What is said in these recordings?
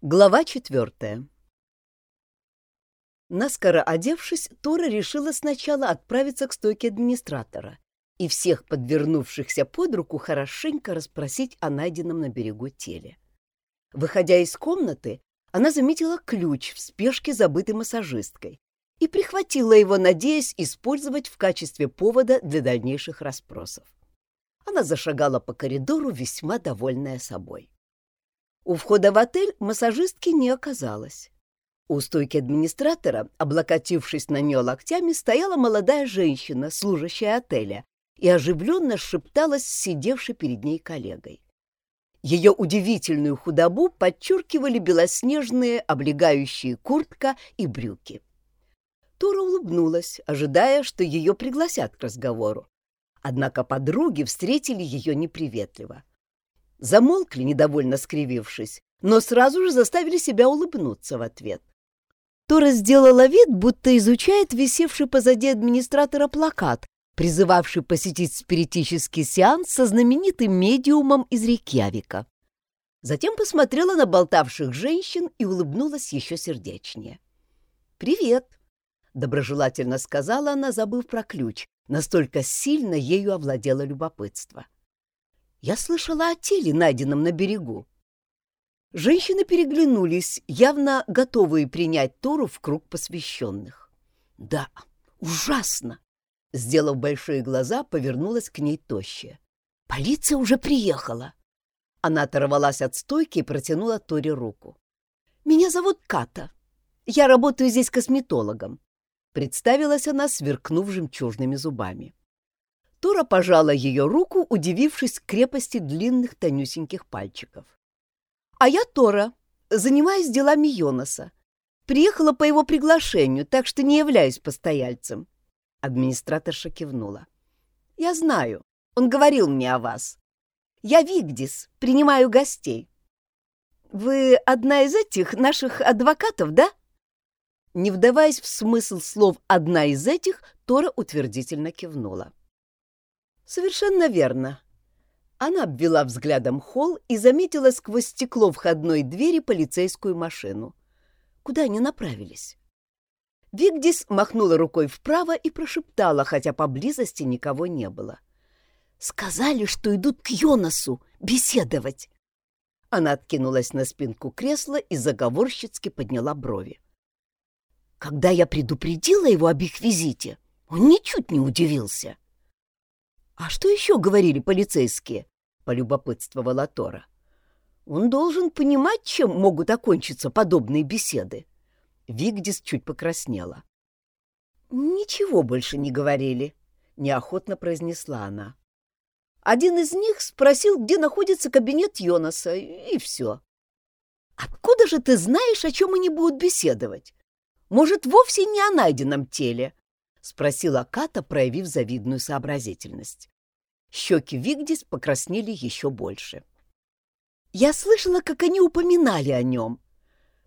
Глава четвертая Наскоро одевшись, Тора решила сначала отправиться к стойке администратора и всех подвернувшихся под руку хорошенько расспросить о найденном на берегу теле. Выходя из комнаты, она заметила ключ в спешке забытой массажисткой и прихватила его, надеясь использовать в качестве повода для дальнейших расспросов. Она зашагала по коридору, весьма довольная собой. У входа в отель массажистки не оказалось. У стойки администратора, облокотившись на нее локтями, стояла молодая женщина, служащая отеля, и оживленно шепталась с сидевшей перед ней коллегой. Ее удивительную худобу подчеркивали белоснежные, облегающие куртка и брюки. Тора улыбнулась, ожидая, что ее пригласят к разговору. Однако подруги встретили ее неприветливо. Замолкли, недовольно скривившись, но сразу же заставили себя улыбнуться в ответ. Тора сделала вид, будто изучает висевший позади администратора плакат, призывавший посетить спиритический сеанс со знаменитым медиумом из Рейкьявика. Затем посмотрела на болтавших женщин и улыбнулась еще сердечнее. «Привет!» — доброжелательно сказала она, забыв про ключ, Настолько сильно ею овладело любопытство. Я слышала о теле, найденном на берегу. Женщины переглянулись, явно готовые принять Тору в круг посвященных. «Да, ужасно!» Сделав большие глаза, повернулась к ней тощая. «Полиция уже приехала!» Она оторвалась от стойки и протянула Торе руку. «Меня зовут Ката. Я работаю здесь косметологом. Представилась она, сверкнув жемчужными зубами. Тора пожала ее руку, удивившись крепости длинных тонюсеньких пальчиков. «А я Тора, занимаюсь делами Йонаса. Приехала по его приглашению, так что не являюсь постояльцем». Администраторша кивнула. «Я знаю, он говорил мне о вас. Я Вигдис, принимаю гостей. Вы одна из этих наших адвокатов, да?» Не вдаваясь в смысл слов «одна из этих», Тора утвердительно кивнула. «Совершенно верно». Она обвела взглядом холл и заметила сквозь стекло входной двери полицейскую машину. Куда они направились? Вигдис махнула рукой вправо и прошептала, хотя поблизости никого не было. «Сказали, что идут к Йонасу беседовать!» Она откинулась на спинку кресла и заговорщицки подняла брови. Когда я предупредила его об их визите, он ничуть не удивился. «А что еще говорили полицейские?» — полюбопытствовала Тора. «Он должен понимать, чем могут окончиться подобные беседы». Вигдис чуть покраснела. «Ничего больше не говорили», — неохотно произнесла она. Один из них спросил, где находится кабинет Йонаса, и все. «Откуда же ты знаешь, о чем они будут беседовать? Может, вовсе не о найденном теле?» — спросила Ката, проявив завидную сообразительность. Щеки Вигдис покраснели еще больше. «Я слышала, как они упоминали о нем.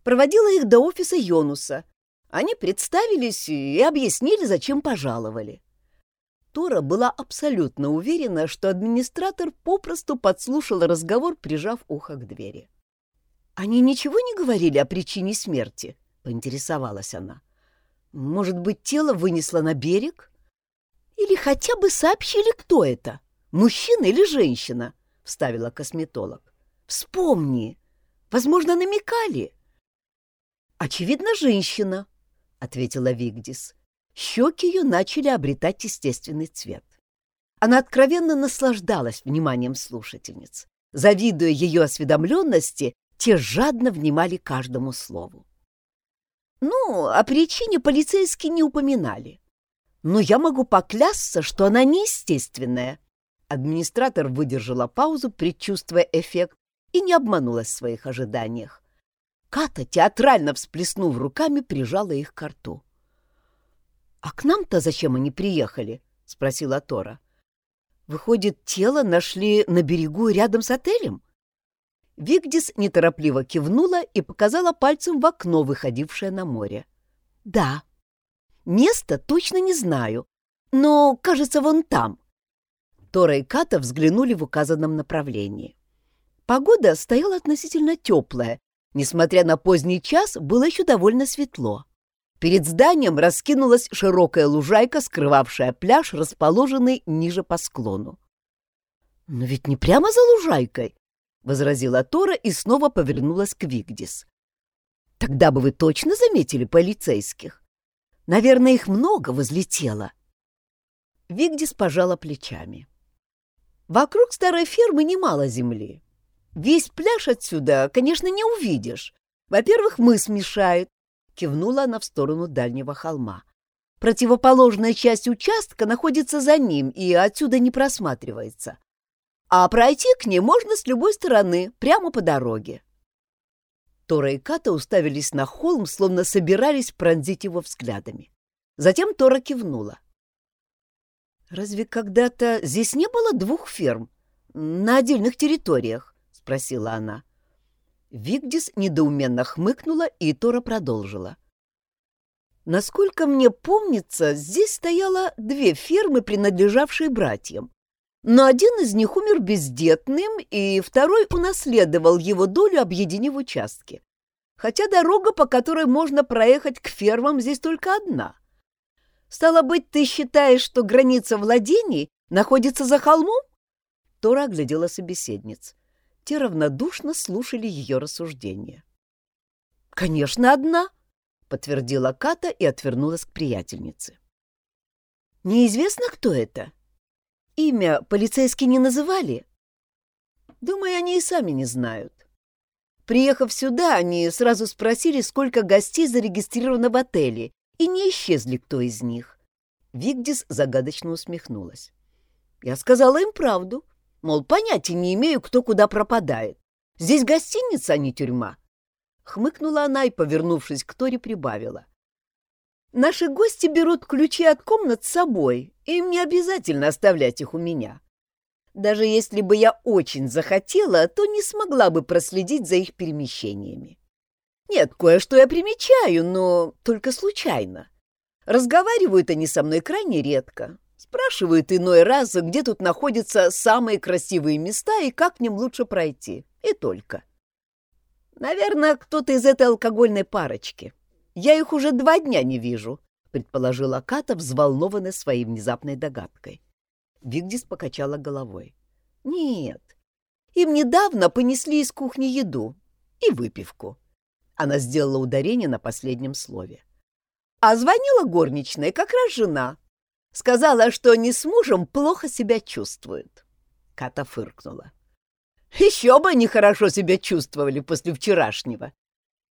Проводила их до офиса Йонуса. Они представились и объяснили, зачем пожаловали». Тора была абсолютно уверена, что администратор попросту подслушал разговор, прижав ухо к двери. «Они ничего не говорили о причине смерти?» — поинтересовалась она. «Может быть, тело вынесло на берег? Или хотя бы сообщили, кто это, мужчина или женщина?» — вставила косметолог. «Вспомни! Возможно, намекали!» «Очевидно, женщина», — ответила Вигдис. Щеки ее начали обретать естественный цвет. Она откровенно наслаждалась вниманием слушательниц. Завидуя ее осведомленности, те жадно внимали каждому слову. Ну, о причине полицейские не упоминали. Но я могу поклясться, что она неестественная. Администратор выдержала паузу, предчувствуя эффект, и не обманулась в своих ожиданиях. Ката, театрально всплеснув руками, прижала их к рту. «А к нам-то зачем они приехали?» — спросила Тора. «Выходит, тело нашли на берегу рядом с отелем?» Вигдис неторопливо кивнула и показала пальцем в окно, выходившее на море. «Да. Место точно не знаю, но, кажется, вон там». Тора и Ката взглянули в указанном направлении. Погода стояла относительно теплая, Несмотря на поздний час, было еще довольно светло. Перед зданием раскинулась широкая лужайка, скрывавшая пляж, расположенный ниже по склону. «Но ведь не прямо за лужайкой», — возразила Тора и снова повернулась к Вигдис. «Тогда бы вы точно заметили полицейских. Наверное, их много возлетело». Вигдис пожала плечами. «Вокруг старой фермы немало земли. Весь пляж отсюда, конечно, не увидишь. Во-первых, мыс мешает, — кивнула она в сторону дальнего холма. Противоположная часть участка находится за ним и отсюда не просматривается. А пройти к ней можно с любой стороны, прямо по дороге. Тора и Ката уставились на холм, словно собирались пронзить его взглядами. Затем Тора кивнула. «Разве когда-то здесь не было двух ферм? На отдельных территориях?» — спросила она. Вигдис недоуменно хмыкнула, и Тора продолжила. «Насколько мне помнится, здесь стояло две фермы, принадлежавшие братьям. Но один из них умер бездетным, и второй унаследовал его долю, объединив участки. Хотя дорога, по которой можно проехать к фермам, здесь только одна. Стало быть, ты считаешь, что граница владений находится за холмом?» Тора оглядела собеседниц. Те равнодушно слушали ее рассуждения. «Конечно, одна!» — подтвердила Ката и отвернулась к приятельнице. «Неизвестно, кто это? Имя полицейские не называли?» «Думаю, они и сами не знают. Приехав сюда, они сразу спросили, сколько гостей зарегистрировано в отеле, и не исчезли кто из них». Вигдис загадочно усмехнулась. «Я сказала им правду. Мол, понятия не имею, кто куда пропадает. Здесь гостиница, а не тюрьма. Хмыкнула она и, повернувшись к Торе, прибавила. Наши гости берут ключи от комнат с собой, им не обязательно оставлять их у меня. Даже если бы я очень захотела, то не смогла бы проследить за их перемещениями. Нет, кое-что я примечаю, но только случайно. Разговаривают они со мной крайне редко, Спрашивают иной раз, где тут находятся самые красивые места и как к ним лучше пройти. И только. Наверное, кто-то из этой алкогольной парочки. Я их уже два дня не вижу, предположила Ката, взволнованная своей внезапной догадкой. Вигдис покачала головой. Нет, им недавно понесли из кухни еду и выпивку. Она сделала ударение на последнем слове. А звонила горничная как раз жена, Сказала, что они с мужем плохо себя чувствуют. Ката фыркнула. Еще бы они хорошо себя чувствовали после вчерашнего.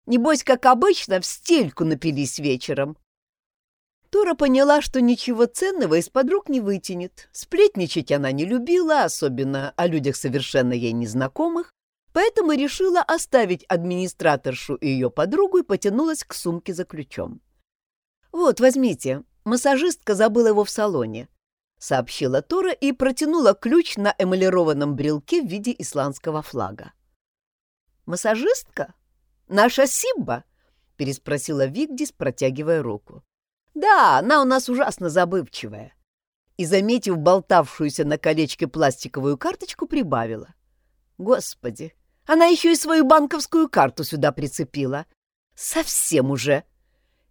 Небось, как обычно, в стельку напились вечером. Тора поняла, что ничего ценного из подруг не вытянет. Сплетничать она не любила, особенно о людях совершенно ей незнакомых, поэтому решила оставить администраторшу и ее подругу и потянулась к сумке за ключом. «Вот, возьмите, Массажистка забыла его в салоне, сообщила Тора и протянула ключ на эмалированном брелке в виде исландского флага. Массажистка? Наша Симба? переспросила Вигдис, протягивая руку. Да, она у нас ужасно забывчивая. И, заметив болтавшуюся на колечке пластиковую карточку, прибавила. Господи, она еще и свою банковскую карту сюда прицепила. Совсем уже.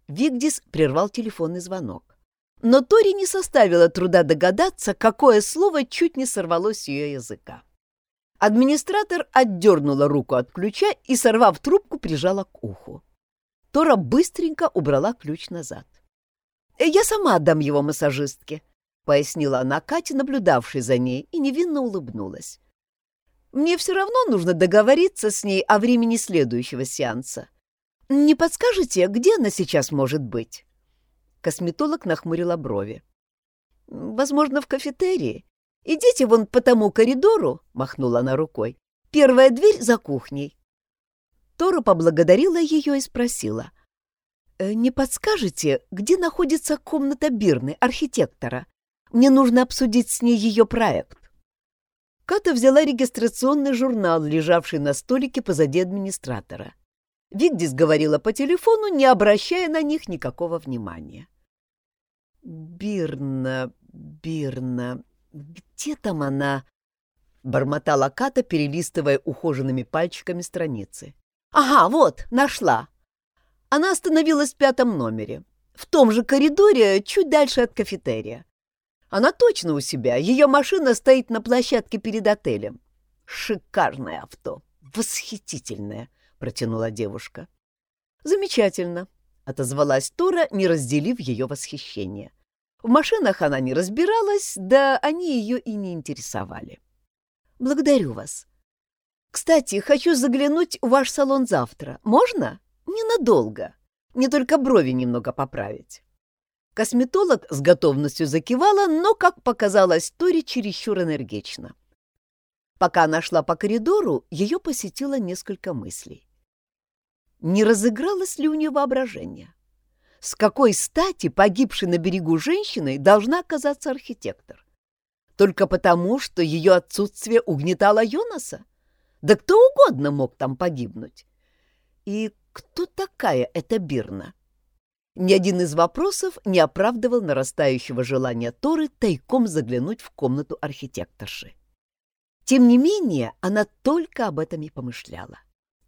Вигдис прервал телефонный звонок. Но Тори не составило труда догадаться, какое слово чуть не сорвалось с ее языка. Администратор отдернула руку от ключа и, сорвав трубку, прижала к уху. Тора быстренько убрала ключ назад. «Э, «Я сама отдам его массажистке», — пояснила она Кате, наблюдавшей за ней, и невинно улыбнулась. «Мне все равно нужно договориться с ней о времени следующего сеанса. «Не подскажете, где она сейчас может быть?» Косметолог нахмурила брови. «Возможно, в кафетерии. Идите вон по тому коридору», — махнула она рукой. «Первая дверь за кухней». Тора поблагодарила ее и спросила. «Э, «Не подскажете, где находится комната Бирны, архитектора? Мне нужно обсудить с ней ее проект». Ката взяла регистрационный журнал, лежавший на столике позади администратора. Вигдис говорила по телефону, не обращая на них никакого внимания. «Бирна, Бирна, где там она?» — бормотала Ката, перелистывая ухоженными пальчиками страницы. Ага, вот, нашла. Она остановилась в пятом номере. В том же коридоре, чуть дальше от кафетерия. Она точно у себя. Ее машина стоит на площадке перед отелем. Шикарное авто. Восхитительное, протянула девушка. Замечательно, отозвалась Тора, не разделив ее восхищение. В машинах она не разбиралась, да они ее и не интересовали. Благодарю вас. Кстати, хочу заглянуть в ваш салон завтра. Можно? Ненадолго. Мне только брови немного поправить. Косметолог с готовностью закивала, но, как показалось Тори, чересчур энергично. Пока она шла по коридору, ее посетило несколько мыслей. Не разыгралось ли у нее воображение? С какой стати погибшей на берегу женщиной должна оказаться архитектор? Только потому, что ее отсутствие угнетало Йонаса? Да кто угодно мог там погибнуть. И кто такая эта Бирна? Ни один из вопросов не оправдывал нарастающего желания Торы тайком заглянуть в комнату архитекторши. Тем не менее, она только об этом и помышляла.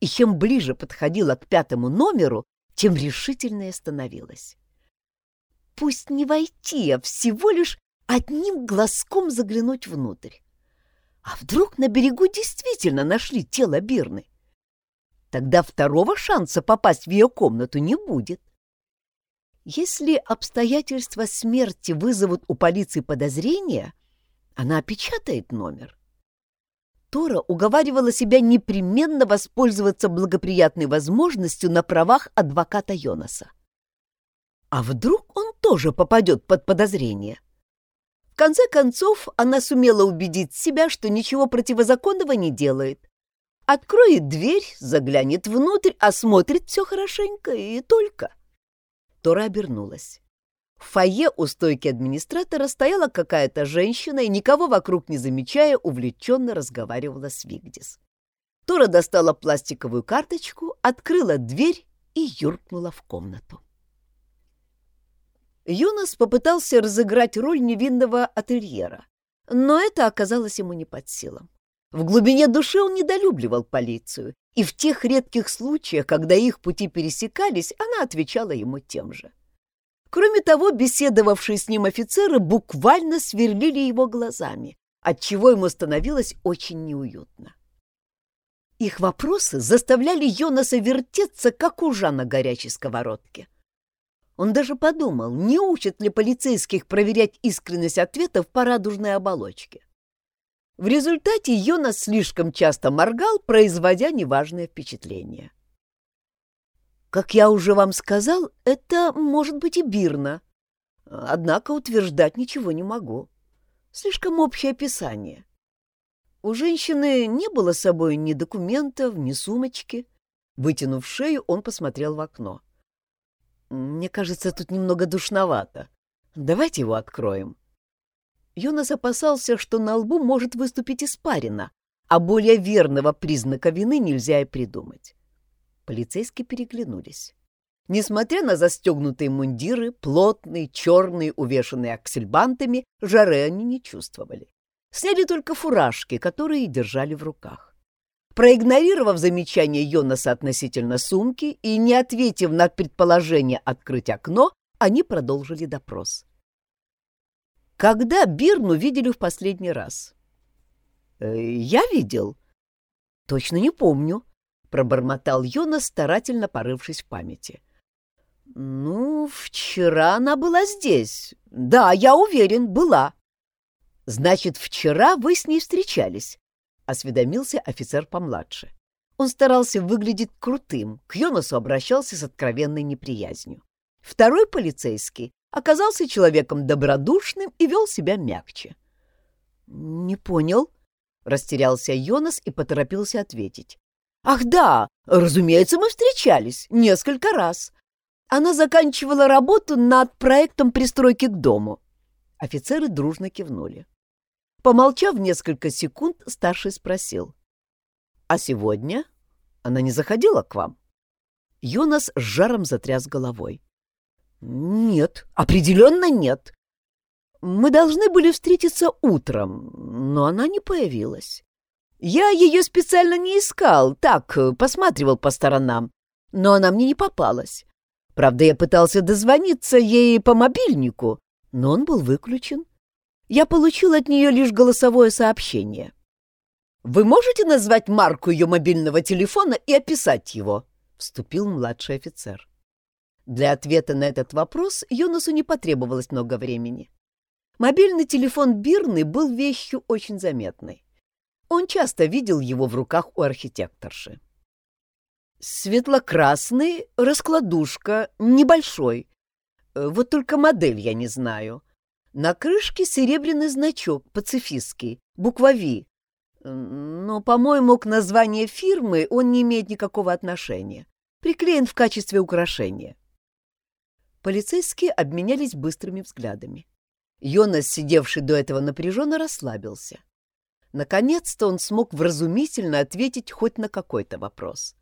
И чем ближе подходила к пятому номеру, тем решительнее становилась. Пусть не войти, а всего лишь одним глазком заглянуть внутрь. А вдруг на берегу действительно нашли тело Бирны? Тогда второго шанса попасть в ее комнату не будет. Если обстоятельства смерти вызовут у полиции подозрения, она опечатает номер. Тора уговаривала себя непременно воспользоваться благоприятной возможностью на правах адвоката Йонаса. А вдруг он тоже попадет под подозрение? В конце концов, она сумела убедить себя, что ничего противозаконного не делает. Откроет дверь, заглянет внутрь, осмотрит все хорошенько и только. Тора обернулась. В фойе у стойки администратора стояла какая-то женщина и, никого вокруг не замечая, увлеченно разговаривала с Вигдис. Тора достала пластиковую карточку, открыла дверь и юркнула в комнату. Юнос попытался разыграть роль невинного ательера, но это оказалось ему не под силам. В глубине души он недолюбливал полицию, и в тех редких случаях, когда их пути пересекались, она отвечала ему тем же. Кроме того, беседовавшие с ним офицеры буквально сверлили его глазами, отчего ему становилось очень неуютно. Их вопросы заставляли Йонаса вертеться, как ужа на горячей сковородке. Он даже подумал, не учат ли полицейских проверять искренность ответов по радужной оболочке. В результате Йонас слишком часто моргал, производя неважное впечатление. Как я уже вам сказал, это может быть и бирно. Однако утверждать ничего не могу. Слишком общее описание. У женщины не было с собой ни документов, ни сумочки. Вытянув шею, он посмотрел в окно. Мне кажется, тут немного душновато. Давайте его откроем. Йонас опасался, что на лбу может выступить испарина, а более верного признака вины нельзя и придумать. Полицейские переглянулись. Несмотря на застегнутые мундиры, плотные, черные, увешанные аксельбантами, жары они не чувствовали. Сняли только фуражки, которые держали в руках. Проигнорировав замечание Йонаса относительно сумки и не ответив на предположение открыть окно, они продолжили допрос. «Когда Бирну видели в последний раз?» «Э, «Я видел». «Точно не помню», — пробормотал Йонас, старательно порывшись в памяти. «Ну, вчера она была здесь. Да, я уверен, была». «Значит, вчера вы с ней встречались?» — осведомился офицер помладше. Он старался выглядеть крутым, к Йонасу обращался с откровенной неприязнью. Второй полицейский оказался человеком добродушным и вел себя мягче. «Не понял», — растерялся Йонас и поторопился ответить. «Ах да, разумеется, мы встречались несколько раз. Она заканчивала работу над проектом пристройки к дому». Офицеры дружно кивнули. Помолчав несколько секунд, старший спросил. «А сегодня она не заходила к вам?» Йонас с жаром затряс головой. «Нет, определенно нет. Мы должны были встретиться утром, но она не появилась. Я ее специально не искал, так, посматривал по сторонам, но она мне не попалась. Правда, я пытался дозвониться ей по мобильнику, но он был выключен. Я получил от нее лишь голосовое сообщение. «Вы можете назвать марку ее мобильного телефона и описать его?» — вступил младший офицер. Для ответа на этот вопрос Йонасу не потребовалось много времени. Мобильный телефон Бирны был вещью очень заметной. Он часто видел его в руках у архитекторши. Светло-красный, раскладушка, небольшой. Э, вот только модель я не знаю. На крышке серебряный значок, пацифистский, буква «Ви». Но, по-моему, к названию фирмы он не имеет никакого отношения. Приклеен в качестве украшения. Полицейские обменялись быстрыми взглядами. Йонас, сидевший до этого напряженно, расслабился. Наконец-то он смог вразумительно ответить хоть на какой-то вопрос.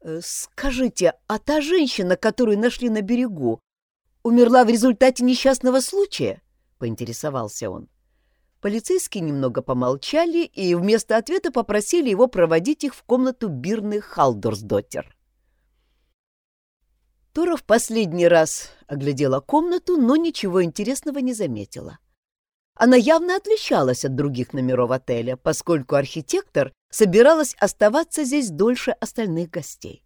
«Э, «Скажите, а та женщина, которую нашли на берегу, умерла в результате несчастного случая?» — поинтересовался он. Полицейские немного помолчали и вместо ответа попросили его проводить их в комнату Бирны Халдорсдоттер. Тора в последний раз оглядела комнату, но ничего интересного не заметила. Она явно отличалась от других номеров отеля, поскольку архитектор собиралась оставаться здесь дольше остальных гостей.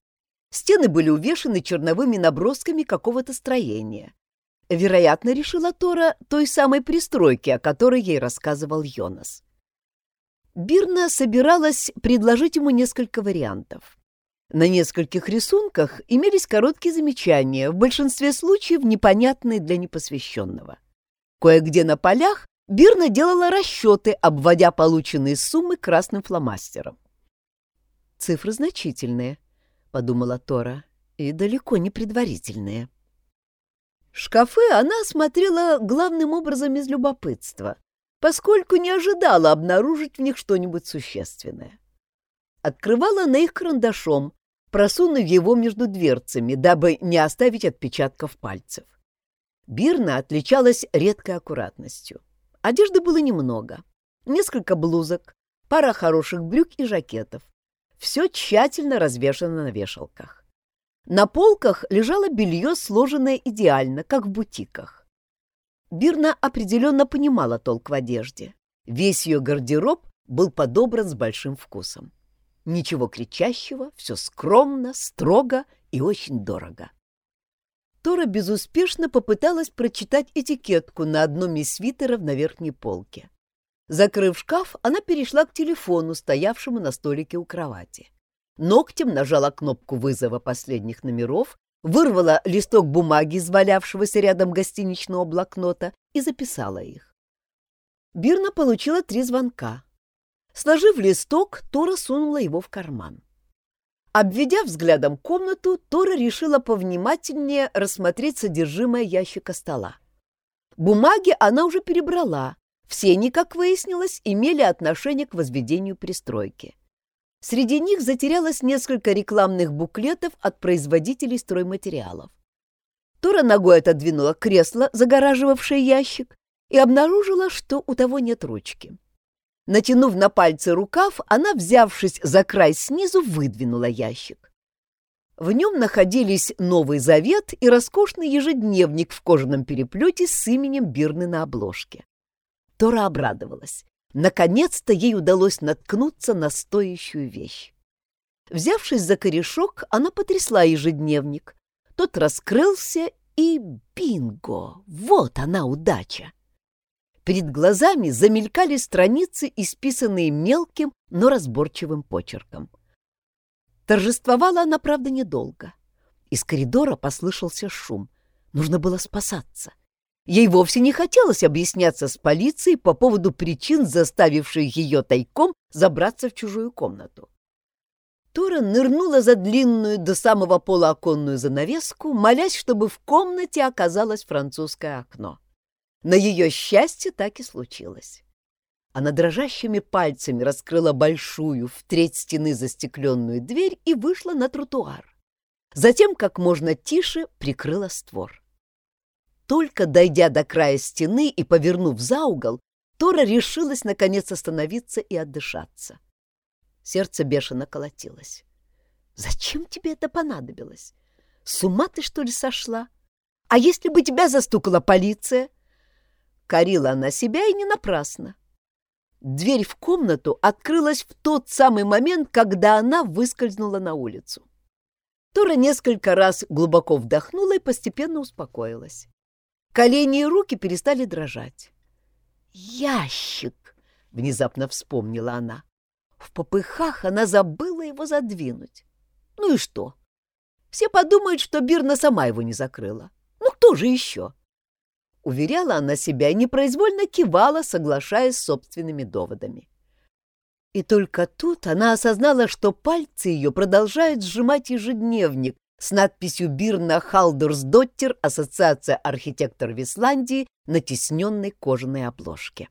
Стены были увешаны черновыми набросками какого-то строения. Вероятно, решила Тора той самой пристройки, о которой ей рассказывал Йонас. Бирна собиралась предложить ему несколько вариантов. На нескольких рисунках имелись короткие замечания, в большинстве случаев непонятные для непосвященного. Кое-где на полях Бирна делала расчеты, обводя полученные суммы красным фломастером. «Цифры значительные», — подумала Тора, — «и далеко не предварительные». Шкафы она осмотрела главным образом из любопытства, поскольку не ожидала обнаружить в них что-нибудь существенное. Открывала на их карандашом, просунув его между дверцами, дабы не оставить отпечатков пальцев. Бирна отличалась редкой аккуратностью. Одежды было немного. Несколько блузок, пара хороших брюк и жакетов. Все тщательно развешано на вешалках. На полках лежало белье, сложенное идеально, как в бутиках. Бирна определенно понимала толк в одежде. Весь ее гардероб был подобран с большим вкусом. Ничего кричащего, все скромно, строго и очень дорого. Тора безуспешно попыталась прочитать этикетку на одном из свитеров на верхней полке. Закрыв шкаф, она перешла к телефону, стоявшему на столике у кровати. Ногтем нажала кнопку вызова последних номеров, вырвала листок бумаги из валявшегося рядом гостиничного блокнота и записала их. Бирна получила три звонка. Сложив листок, Тора сунула его в карман. Обведя взглядом комнату, Тора решила повнимательнее рассмотреть содержимое ящика стола. Бумаги она уже перебрала. Все они, как выяснилось, имели отношение к возведению пристройки. Среди них затерялось несколько рекламных буклетов от производителей стройматериалов. Тора ногой отодвинула кресло, загораживавшее ящик, и обнаружила, что у того нет ручки. Натянув на пальцы рукав, она, взявшись за край снизу, выдвинула ящик. В нем находились Новый Завет и роскошный ежедневник в кожаном переплете с именем Бирны на обложке. Тора обрадовалась. Наконец-то ей удалось наткнуться на стоящую вещь. Взявшись за корешок, она потрясла ежедневник. Тот раскрылся, и бинго! Вот она удача! Перед глазами замелькали страницы, исписанные мелким, но разборчивым почерком. Торжествовала она, правда, недолго. Из коридора послышался шум. Нужно было спасаться. Ей вовсе не хотелось объясняться с полицией по поводу причин, заставивших ее тайком забраться в чужую комнату. Тора нырнула за длинную до самого пола оконную занавеску, молясь, чтобы в комнате оказалось французское окно. На ее счастье так и случилось. Она дрожащими пальцами раскрыла большую в треть стены застекленную дверь и вышла на тротуар. Затем как можно тише прикрыла створ. Только дойдя до края стены и повернув за угол, Тора решилась наконец остановиться и отдышаться. Сердце бешено колотилось. «Зачем тебе это понадобилось? С ума ты, что ли, сошла? А если бы тебя застукала полиция?» Корила она себя и не напрасно. Дверь в комнату открылась в тот самый момент, когда она выскользнула на улицу. Тора несколько раз глубоко вдохнула и постепенно успокоилась. Колени и руки перестали дрожать. «Ящик!» — внезапно вспомнила она. В попыхах она забыла его задвинуть. Ну и что? Все подумают, что Бирна сама его не закрыла. Ну кто же еще? Уверяла она себя и непроизвольно кивала, соглашаясь с собственными доводами. И только тут она осознала, что пальцы ее продолжают сжимать ежедневник с надписью «Бирна Халдерсдоттер. Ассоциация архитекторов Исландии» на тисненной кожаной обложке.